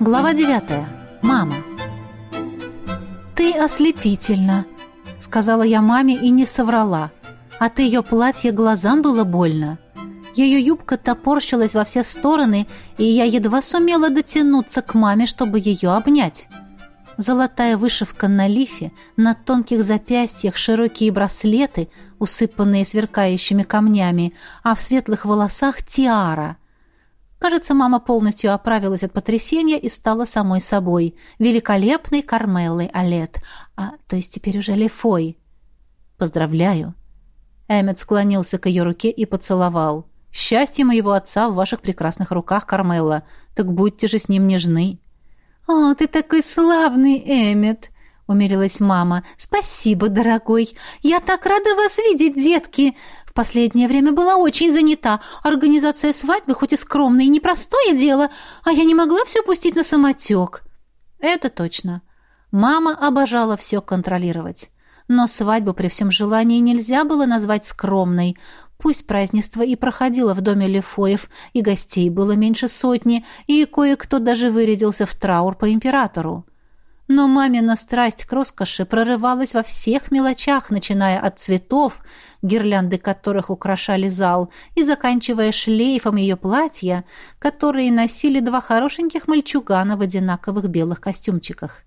Глава девятая. Мама. «Ты ослепительна», — сказала я маме и не соврала. От ее платья глазам было больно. Ее юбка топорщилась во все стороны, и я едва сумела дотянуться к маме, чтобы ее обнять. Золотая вышивка на лифе, на тонких запястьях широкие браслеты, усыпанные сверкающими камнями, а в светлых волосах тиара. Кажется, мама полностью оправилась от потрясения и стала самой собой, великолепной Кармеллой Олет, а то есть теперь уже Лефой. «Поздравляю!» Эммет склонился к ее руке и поцеловал. «Счастье моего отца в ваших прекрасных руках, Кармелла. Так будьте же с ним нежны!» «О, ты такой славный, Эммет!» — умилилась мама. «Спасибо, дорогой! Я так рада вас видеть, детки! В последнее время была очень занята. Организация свадьбы, хоть и скромное и непростое дело, а я не могла все пустить на самотек». «Это точно. Мама обожала все контролировать. Но свадьбу при всем желании нельзя было назвать скромной. Пусть празднество и проходило в доме Лефоев, и гостей было меньше сотни, и кое-кто даже вырядился в траур по императору. Но мамина страсть к роскоши прорывалась во всех мелочах, начиная от цветов, гирлянды которых украшали зал, и заканчивая шлейфом ее платья, которые носили два хорошеньких мальчугана в одинаковых белых костюмчиках.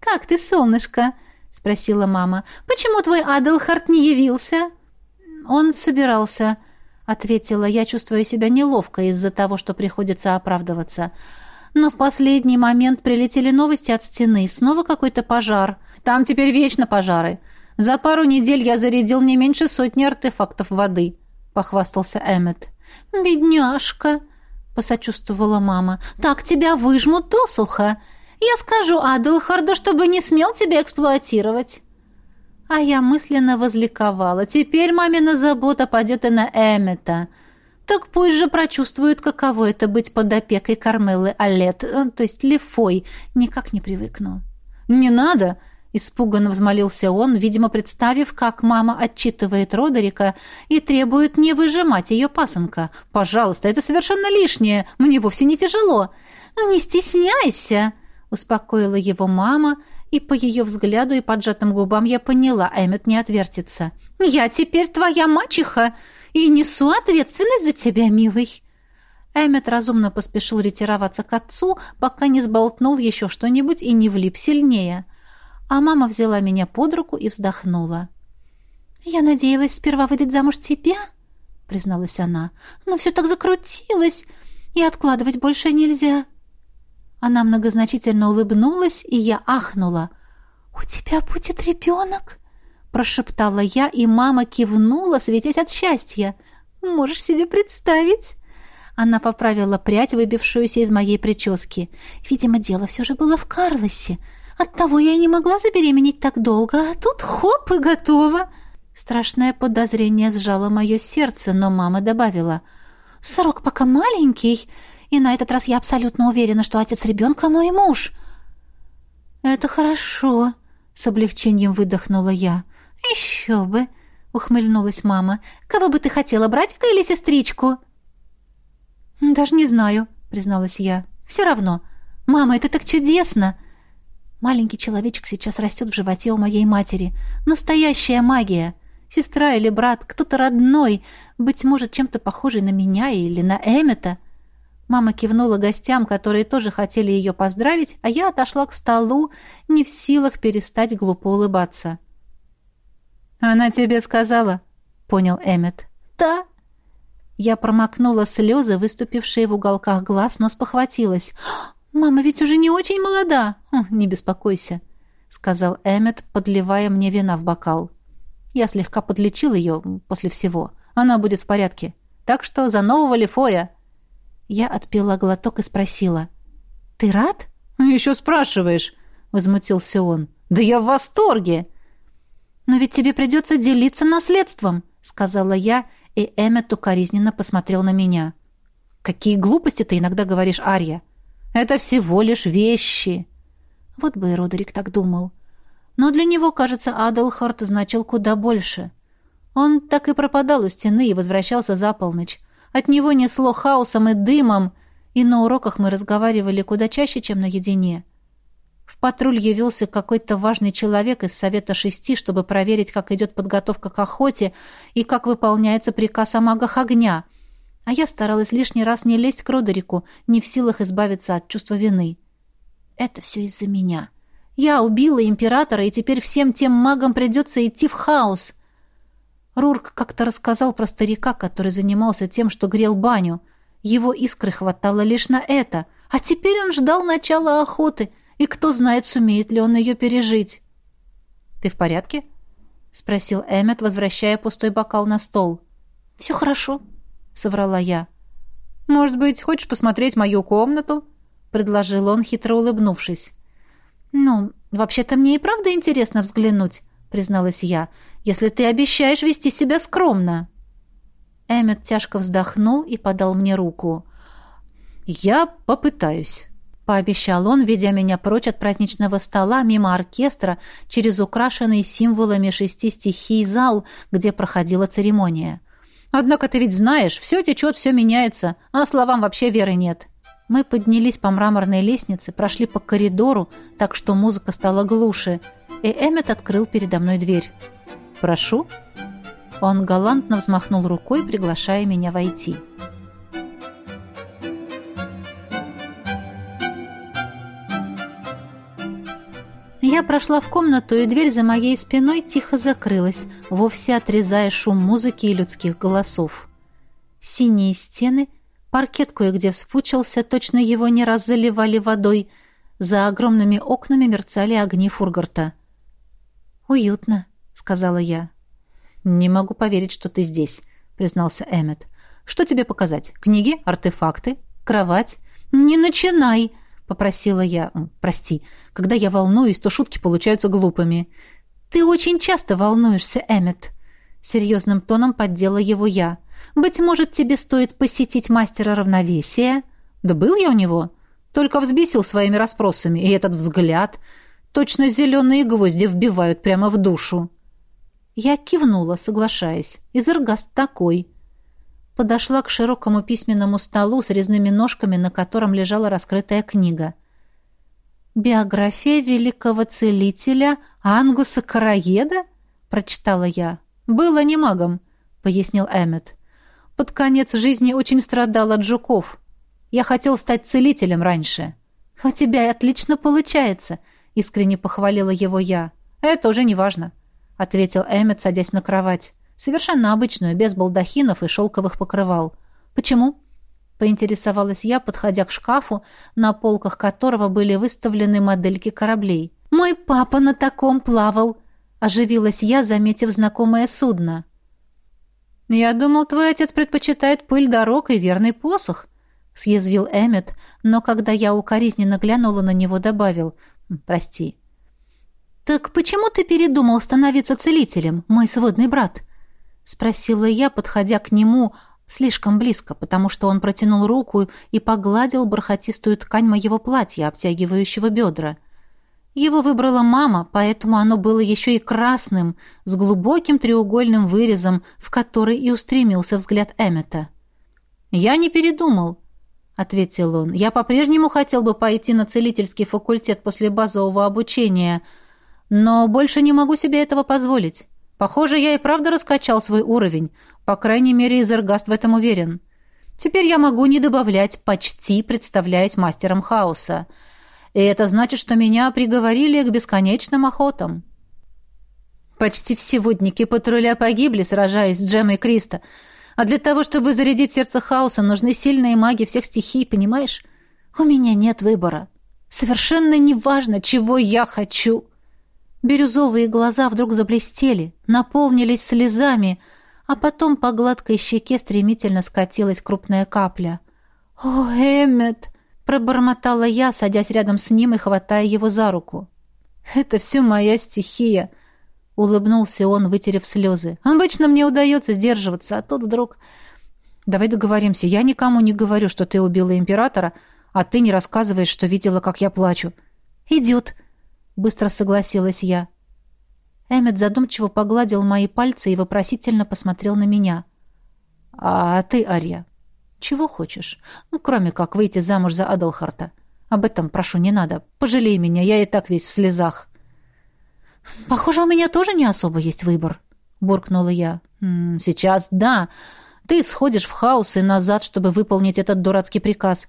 «Как ты, солнышко?» — спросила мама. «Почему твой Аделхард не явился?» «Он собирался», — ответила я, чувствуя себя неловко из-за того, что приходится оправдываться. Но в последний момент прилетели новости от стены. Снова какой-то пожар. Там теперь вечно пожары. За пару недель я зарядил не меньше сотни артефактов воды», — похвастался Эммет. «Бедняжка», — посочувствовала мама. «Так тебя выжмут досуха. Я скажу Аделхарду, чтобы не смел тебя эксплуатировать». А я мысленно возликовала. Теперь мамина забота пойдет и на Эммета. Так пусть же прочувствует, каково это быть под опекой Кармелы Алет, э, то есть Лефой. Никак не привыкну. «Не надо!» — испуганно взмолился он, видимо, представив, как мама отчитывает Родерика и требует не выжимать ее пасынка. «Пожалуйста, это совершенно лишнее. Мне вовсе не тяжело». «Не стесняйся!» — успокоила его мама и по ее взгляду и поджатым губам я поняла, Эммет не отвертится. «Я теперь твоя мачеха и несу ответственность за тебя, милый». Эммет разумно поспешил ретироваться к отцу, пока не сболтнул еще что-нибудь и не влип сильнее. А мама взяла меня под руку и вздохнула. «Я надеялась сперва выдать замуж тебя», — призналась она. «Но все так закрутилось, и откладывать больше нельзя». Она многозначительно улыбнулась, и я ахнула. «У тебя будет ребенок?» Прошептала я, и мама кивнула, светясь от счастья. «Можешь себе представить?» Она поправила прядь, выбившуюся из моей прически. «Видимо, дело все же было в Карлосе. Оттого я и не могла забеременеть так долго, а тут хоп и готово!» Страшное подозрение сжало мое сердце, но мама добавила. «Срок пока маленький, и на этот раз я абсолютно уверена, что отец ребенка мой муж». «Это хорошо», — с облегчением выдохнула я. «Еще бы», — ухмыльнулась мама. «Кого бы ты хотела, братика или сестричку?» «Даже не знаю», — призналась я. «Все равно. Мама, это так чудесно!» Маленький человечек сейчас растет в животе у моей матери. Настоящая магия. Сестра или брат, кто-то родной, быть может, чем-то похожий на меня или на Эммета — Мама кивнула гостям, которые тоже хотели ее поздравить, а я отошла к столу, не в силах перестать глупо улыбаться. «Она тебе сказала?» — понял Эммет. «Да». Я промокнула слезы, выступившие в уголках глаз, но спохватилась. «Мама ведь уже не очень молода!» «Не беспокойся», — сказал Эммет, подливая мне вина в бокал. Я слегка подлечил ее после всего. Она будет в порядке. Так что за нового Лефоя!» Я отпила глоток и спросила. «Ты рад?» «Еще спрашиваешь», — возмутился он. «Да я в восторге!» «Но ведь тебе придется делиться наследством», — сказала я, и Эммет укоризненно посмотрел на меня. «Какие глупости ты иногда говоришь, Арья! Это всего лишь вещи!» Вот бы и Родерик так думал. Но для него, кажется, Адалхарт значил куда больше. Он так и пропадал у стены и возвращался за полночь. От него несло хаосом и дымом, и на уроках мы разговаривали куда чаще, чем наедине. В патруль явился какой-то важный человек из Совета Шести, чтобы проверить, как идет подготовка к охоте и как выполняется приказ о магах огня. А я старалась лишний раз не лезть к Родерику, не в силах избавиться от чувства вины. Это все из-за меня. Я убила императора, и теперь всем тем магам придется идти в хаос. Рурк как-то рассказал про старика, который занимался тем, что грел баню. Его искры хватало лишь на это. А теперь он ждал начала охоты — и кто знает, сумеет ли он ее пережить. «Ты в порядке?» — спросил Эммет, возвращая пустой бокал на стол. «Все хорошо», — соврала я. «Может быть, хочешь посмотреть мою комнату?» — предложил он, хитро улыбнувшись. «Ну, вообще-то мне и правда интересно взглянуть», — призналась я, «если ты обещаешь вести себя скромно». Эммет тяжко вздохнул и подал мне руку. «Я попытаюсь». — пообещал он, ведя меня прочь от праздничного стола мимо оркестра через украшенный символами шести стихий зал, где проходила церемония. «Однако ты ведь знаешь, все течет, все меняется, а словам вообще веры нет». Мы поднялись по мраморной лестнице, прошли по коридору, так что музыка стала глуше, и Эммет открыл передо мной дверь. «Прошу». Он галантно взмахнул рукой, приглашая меня войти. «Прошу». Я прошла в комнату, и дверь за моей спиной тихо закрылась, вовсе отрезая шум музыки и людских голосов. Синие стены, паркет кое-где вспучился, точно его не раз заливали водой. За огромными окнами мерцали огни Фургарта. «Уютно», — сказала я. «Не могу поверить, что ты здесь», — признался Эммет. «Что тебе показать? Книги? Артефакты? Кровать?» «Не начинай!» — попросила я. «Прости, когда я волнуюсь, то шутки получаются глупыми». «Ты очень часто волнуешься, Эммет», — серьезным тоном поддела его я. «Быть может, тебе стоит посетить мастера равновесия?» «Да был я у него. Только взбесил своими расспросами, и этот взгляд. Точно зеленые гвозди вбивают прямо в душу». Я кивнула, соглашаясь. Изергаст такой подошла к широкому письменному столу с резными ножками, на котором лежала раскрытая книга. «Биография великого целителя Ангуса Караеда?» — прочитала я. «Было не магом», — пояснил Эммет. «Под конец жизни очень страдал от жуков. Я хотел стать целителем раньше». «У тебя отлично получается», — искренне похвалила его я. «Это уже не важно», — ответил Эммет, садясь на кровать. Совершенно обычную, без балдахинов и шелковых покрывал. Почему? Поинтересовалась я, подходя к шкафу, на полках которого были выставлены модельки кораблей. «Мой папа на таком плавал!» Оживилась я, заметив знакомое судно. «Я думал, твой отец предпочитает пыль дорог и верный посох», — съязвил Эммет, но когда я укоризненно глянула на него, добавил «Прости». «Так почему ты передумал становиться целителем, мой сводный брат?» — спросила я, подходя к нему слишком близко, потому что он протянул руку и погладил бархатистую ткань моего платья, обтягивающего бедра. Его выбрала мама, поэтому оно было еще и красным, с глубоким треугольным вырезом, в который и устремился взгляд Эммета. «Я не передумал», — ответил он. «Я по-прежнему хотел бы пойти на целительский факультет после базового обучения, но больше не могу себе этого позволить. Похоже, я и правда раскачал свой уровень. По крайней мере, Изергаст в этом уверен. Теперь я могу не добавлять «почти», представляясь мастером хаоса. И это значит, что меня приговорили к бесконечным охотам. Почти все водники патруля погибли, сражаясь с Джемой Криста. А для того, чтобы зарядить сердце хаоса, нужны сильные маги всех стихий, понимаешь? У меня нет выбора. Совершенно неважно, чего я хочу. Бирюзовые глаза вдруг заблестели, наполнились слезами, а потом по гладкой щеке стремительно скатилась крупная капля. «О, Эммет!» — пробормотала я, садясь рядом с ним и хватая его за руку. «Это все моя стихия!» — улыбнулся он, вытерев слезы. «Обычно мне удается сдерживаться, а тут вдруг...» «Давай договоримся. Я никому не говорю, что ты убила императора, а ты не рассказываешь, что видела, как я плачу». «Идет!» Быстро согласилась я. Эммет задумчиво погладил мои пальцы и вопросительно посмотрел на меня. «А ты, Ария, Чего хочешь? Ну, кроме как выйти замуж за Адалхарта. Об этом прошу, не надо. Пожалей меня, я и так весь в слезах. Похоже, у меня тоже не особо есть выбор, буркнула я. Сейчас да. Ты сходишь в хаос и назад, чтобы выполнить этот дурацкий приказ.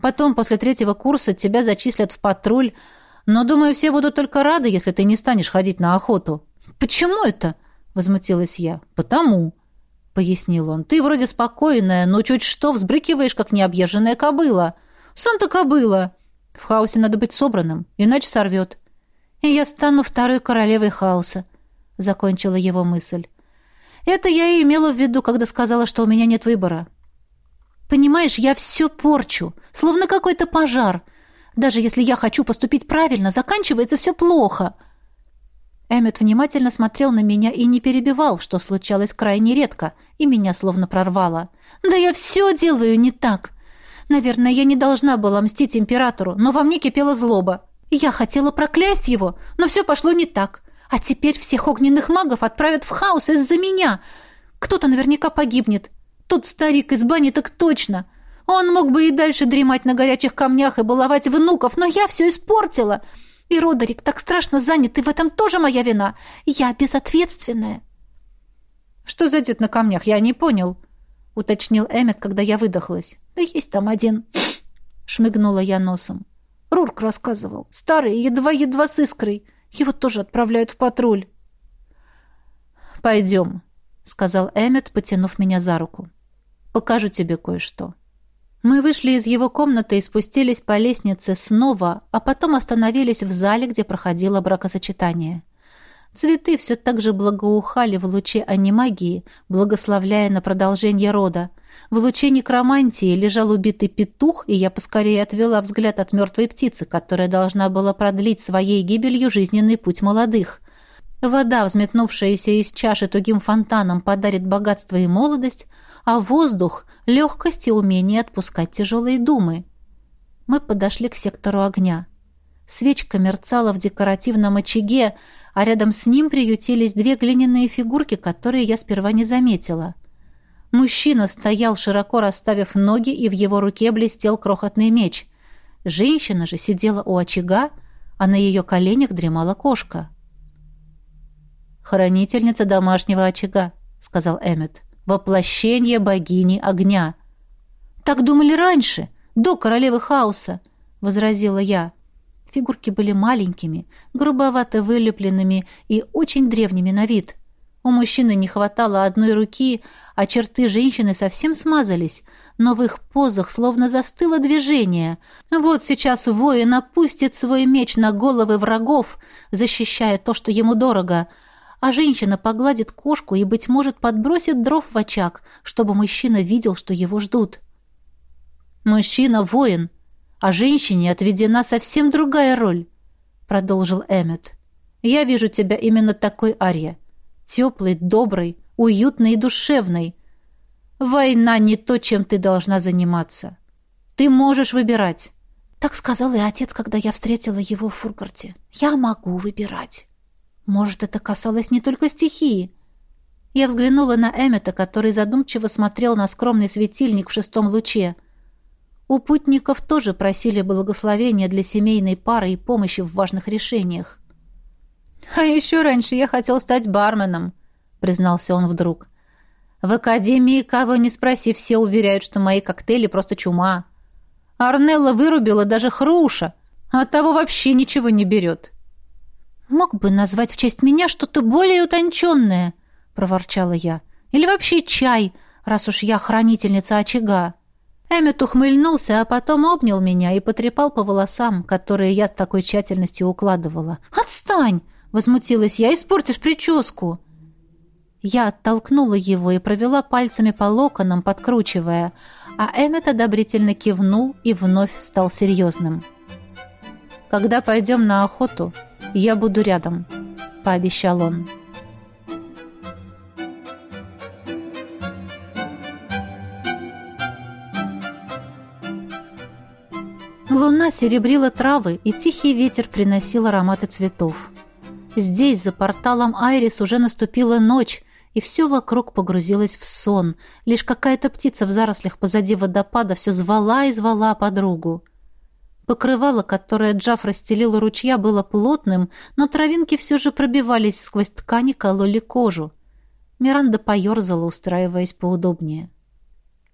Потом, после третьего курса, тебя зачислят в патруль. Но, думаю, все будут только рады, если ты не станешь ходить на охоту. Почему это? Возмутилась я. Потому, пояснил он. Ты вроде спокойная, но чуть что взбрыкиваешь, как необъезженная кобыла. Сам-то кобыла. В хаосе надо быть собранным, иначе сорвет. И я стану второй королевой хаоса, закончила его мысль. Это я и имела в виду, когда сказала, что у меня нет выбора. Понимаешь, я все порчу, словно какой-то пожар. Даже если я хочу поступить правильно, заканчивается все плохо. Эммет внимательно смотрел на меня и не перебивал, что случалось крайне редко, и меня словно прорвало. «Да я все делаю не так. Наверное, я не должна была мстить императору, но во мне кипела злоба. Я хотела проклясть его, но все пошло не так. А теперь всех огненных магов отправят в хаос из-за меня. Кто-то наверняка погибнет. Тот старик из бани так точно. Он мог бы и дальше дремать на горячих камнях и баловать внуков, но я все испортила. И Родерик так страшно занят, и в этом тоже моя вина. Я безответственная. Что за дед на камнях? Я не понял, уточнил Эммет, когда я выдохлась. Да есть там один, шмыгнула я носом. Рурк рассказывал. Старый, едва-едва с искрой. Его тоже отправляют в патруль. «Пойдем», — сказал Эммет, потянув меня за руку. «Покажу тебе кое-что». Мы вышли из его комнаты и спустились по лестнице снова, а потом остановились в зале, где проходило бракосочетание. Цветы все так же благоухали в луче анимагии, благословляя на продолжение рода. В луче некромантии лежал убитый петух, и я поскорее отвела взгляд от мертвой птицы, которая должна была продлить своей гибелью жизненный путь молодых. Вода, взметнувшаяся из чаши тугим фонтаном, подарит богатство и молодость, а воздух — легкость и умение отпускать тяжелые думы. Мы подошли к сектору огня. Свечка мерцала в декоративном очаге, а рядом с ним приютились две глиняные фигурки, которые я сперва не заметила. Мужчина стоял, широко расставив ноги, и в его руке блестел крохотный меч. Женщина же сидела у очага, а на ее коленях дремала кошка. «Хранительница домашнего очага», — сказал Эммет. «Воплощение богини огня». «Так думали раньше, до королевы хаоса», — возразила я. Фигурки были маленькими, грубовато вылепленными и очень древними на вид. У мужчины не хватало одной руки, а черты женщины совсем смазались, но в их позах словно застыло движение. Вот сейчас воин опустит свой меч на головы врагов, защищая то, что ему дорого, а женщина погладит кошку и, быть может, подбросит дров в очаг, чтобы мужчина видел, что его ждут. «Мужчина — воин», а женщине отведена совсем другая роль», — продолжил Эммет. «Я вижу тебя именно такой, Арья. Теплой, доброй, уютной и душевной. Война не то, чем ты должна заниматься. Ты можешь выбирать». Так сказал и отец, когда я встретила его в Фургарте. «Я могу выбирать». Может, это касалось не только стихии. Я взглянула на Эммета, который задумчиво смотрел на скромный светильник в шестом луче — у путников тоже просили благословения для семейной пары и помощи в важных решениях. «А еще раньше я хотел стать барменом», — признался он вдруг. «В академии, кого не спроси, все уверяют, что мои коктейли просто чума. Арнелла вырубила даже хруша, а того вообще ничего не берет». «Мог бы назвать в честь меня что-то более утонченное», — проворчала я. «Или вообще чай, раз уж я хранительница очага». Эммет ухмыльнулся, а потом обнял меня и потрепал по волосам, которые я с такой тщательностью укладывала. «Отстань!» — возмутилась я. «Испортишь прическу!» Я оттолкнула его и провела пальцами по локонам, подкручивая, а Эммет одобрительно кивнул и вновь стал серьезным. «Когда пойдем на охоту, я буду рядом», — пообещал он. Луна серебрила травы, и тихий ветер приносил ароматы цветов. Здесь, за порталом Айрис, уже наступила ночь, и все вокруг погрузилось в сон. Лишь какая-то птица в зарослях позади водопада все звала и звала подругу. Покрывало, которое Джаф расстелил у ручья, было плотным, но травинки все же пробивались сквозь ткань и кололи кожу. Миранда поерзала, устраиваясь поудобнее.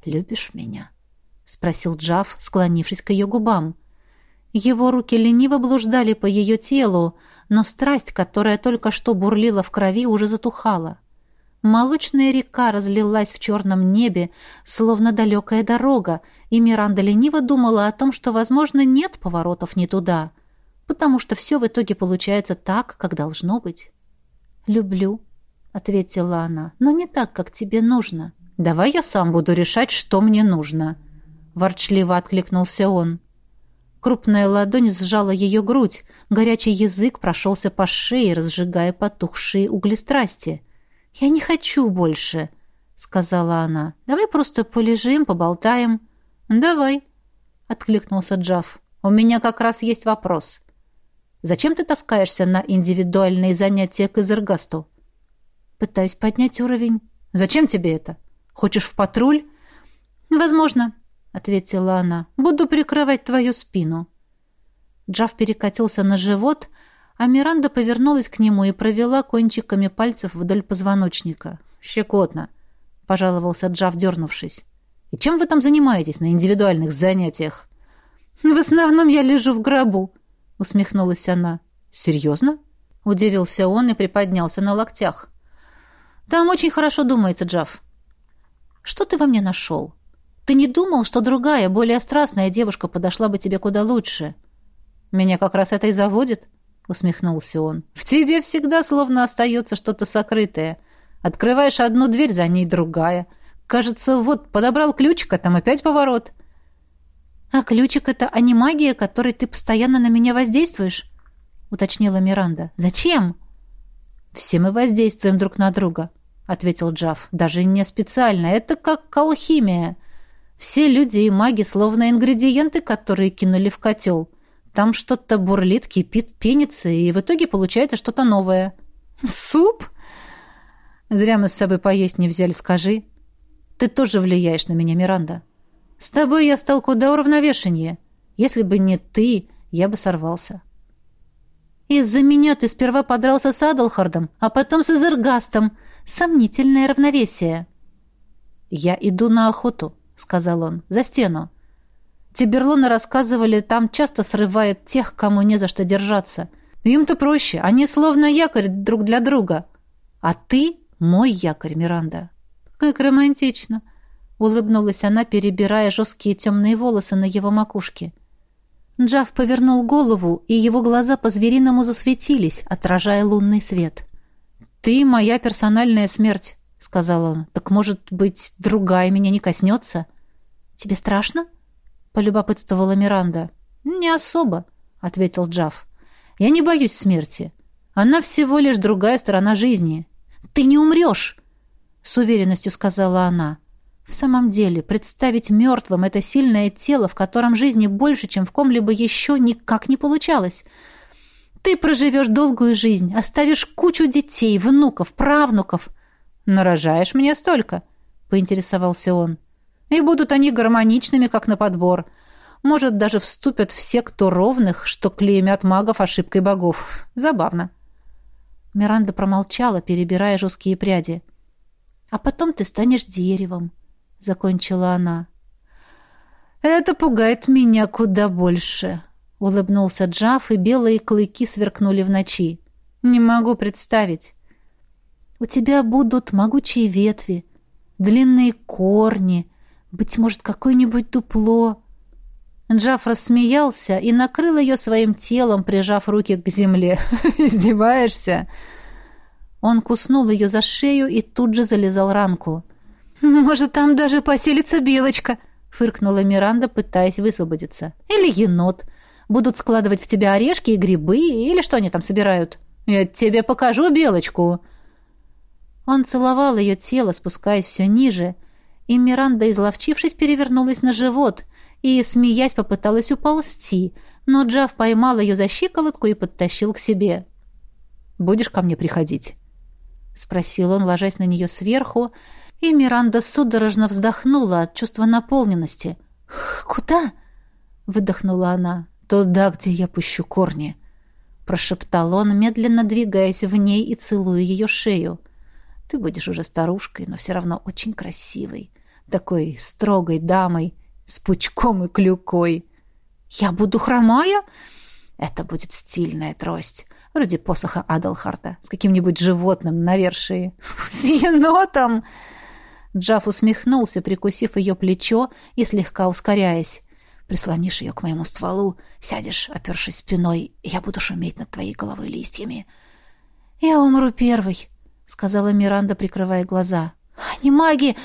«Любишь меня?» — спросил Джаф, склонившись к ее губам. Его руки лениво блуждали по ее телу, но страсть, которая только что бурлила в крови, уже затухала. Молочная река разлилась в черном небе, словно далекая дорога, и Миранда лениво думала о том, что, возможно, нет поворотов не туда, потому что все в итоге получается так, как должно быть. «Люблю», — ответила она, — «но не так, как тебе нужно». «Давай я сам буду решать, что мне нужно», — ворчливо откликнулся он. Крупная ладонь сжала ее грудь, горячий язык прошелся по шее, разжигая потухшие угли страсти. «Я не хочу больше», — сказала она. «Давай просто полежим, поболтаем». «Давай», — откликнулся Джав. «У меня как раз есть вопрос. Зачем ты таскаешься на индивидуальные занятия к Изергасту?» «Пытаюсь поднять уровень». «Зачем тебе это? Хочешь в патруль?» «Возможно», — ответила она. «Буду прикрывать твою спину». Джав перекатился на живот, а Миранда повернулась к нему и провела кончиками пальцев вдоль позвоночника. «Щекотно», — пожаловался Джав, дернувшись. «И чем вы там занимаетесь на индивидуальных занятиях?» «В основном я лежу в гробу», — усмехнулась она. «Серьезно?» — удивился он и приподнялся на локтях. «Там очень хорошо думается, Джав». «Что ты во мне нашел? Ты не думал, что другая, более страстная девушка подошла бы тебе куда лучше?» «Меня как раз это и заводит», усмехнулся он. В тебе всегда словно остается что-то сокрытое. Открываешь одну дверь, за ней другая. Кажется, вот подобрал ключик, а там опять поворот. А ключик это а не магия, которой ты постоянно на меня воздействуешь? уточнила Миранда. Зачем? Все мы воздействуем друг на друга, ответил Джав. Даже не специально, это как алхимия. Все люди и маги словно ингредиенты, которые кинули в котел. Там что-то бурлит, кипит, пенится, и в итоге получается что-то новое. Суп? Зря мы с собой поесть не взяли, скажи. Ты тоже влияешь на меня, Миранда. С тобой я стал куда уравновешеннее. Если бы не ты, я бы сорвался. Из-за меня ты сперва подрался с Адалхардом, а потом с Изергастом. Сомнительное равновесие. Я иду на охоту, сказал он, за стену. Тиберлоны рассказывали, там часто срывает тех, кому не за что держаться. Им-то проще, они словно якорь друг для друга. А ты мой якорь, Миранда. Как романтично, улыбнулась она, перебирая жесткие темные волосы на его макушке. Джав повернул голову, и его глаза по-звериному засветились, отражая лунный свет. «Ты моя персональная смерть», — сказал он. «Так, может быть, другая меня не коснется?» «Тебе страшно?» Полюбопытствовала Миранда. «Не особо», — ответил Джав. «Я не боюсь смерти. Она всего лишь другая сторона жизни». «Ты не умрешь!» — с уверенностью сказала она. В самом деле, представить мертвым это сильное тело, в котором жизни больше, чем в ком-либо еще, никак не получалось. Ты проживешь долгую жизнь, оставишь кучу детей, внуков, правнуков. «Нарожаешь мне столько?» — поинтересовался он. И будут они гармоничными, как на подбор. Может, даже вступят в секту ровных, что клеймят магов ошибкой богов. Забавно. Миранда промолчала, перебирая жесткие пряди. «А потом ты станешь деревом», — закончила она. «Это пугает меня куда больше», — улыбнулся Джаф, и белые клыки сверкнули в ночи. «Не могу представить». «У тебя будут могучие ветви, длинные корни», быть может, какое-нибудь дупло. Джаф рассмеялся и накрыл ее своим телом, прижав руки к земле. «Издеваешься?» Он куснул ее за шею и тут же залезал ранку. «Может, там даже поселится белочка?» — фыркнула Миранда, пытаясь высвободиться. «Или енот. Будут складывать в тебя орешки и грибы, или что они там собирают? Я тебе покажу белочку!» Он целовал ее тело, спускаясь все ниже, — и Миранда, изловчившись, перевернулась на живот и, смеясь, попыталась уползти, но Джав поймал ее за щиколотку и подтащил к себе. «Будешь ко мне приходить?» — спросил он, ложась на нее сверху, и Миранда судорожно вздохнула от чувства наполненности. «Куда?» — выдохнула она. «Туда, где я пущу корни», — прошептал он, медленно двигаясь в ней и целуя ее шею. «Ты будешь уже старушкой, но все равно очень красивой, такой строгой дамой, с пучком и клюкой». «Я буду хромая?» «Это будет стильная трость, вроде посоха Адалхарта, с каким-нибудь животным на вершии». «С енотом!» Джаф усмехнулся, прикусив ее плечо и слегка ускоряясь. «Прислонишь ее к моему стволу, сядешь, опершись спиной, и я буду шуметь над твоей головой листьями». «Я умру первой», — сказала Миранда, прикрывая глаза. «Не маги!»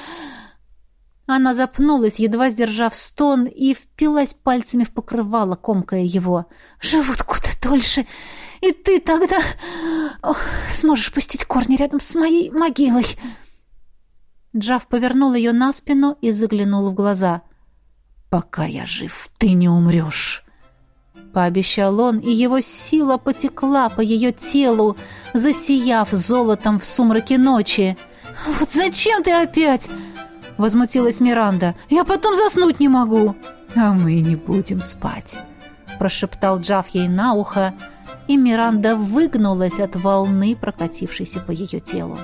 Она запнулась, едва сдержав стон, и впилась пальцами в покрывало, комкая его. «Живут куда дольше, и ты тогда Ох, сможешь пустить корни рядом с моей могилой!» Джав повернул ее на спину и заглянул в глаза. «Пока я жив, ты не умрешь!» Пообещал он, и его сила потекла по ее телу, засияв золотом в сумраке ночи. «Вот зачем ты опять?» — возмутилась Миранда. «Я потом заснуть не могу!» «А мы не будем спать!» — прошептал Джав ей на ухо, и Миранда выгнулась от волны, прокатившейся по ее телу.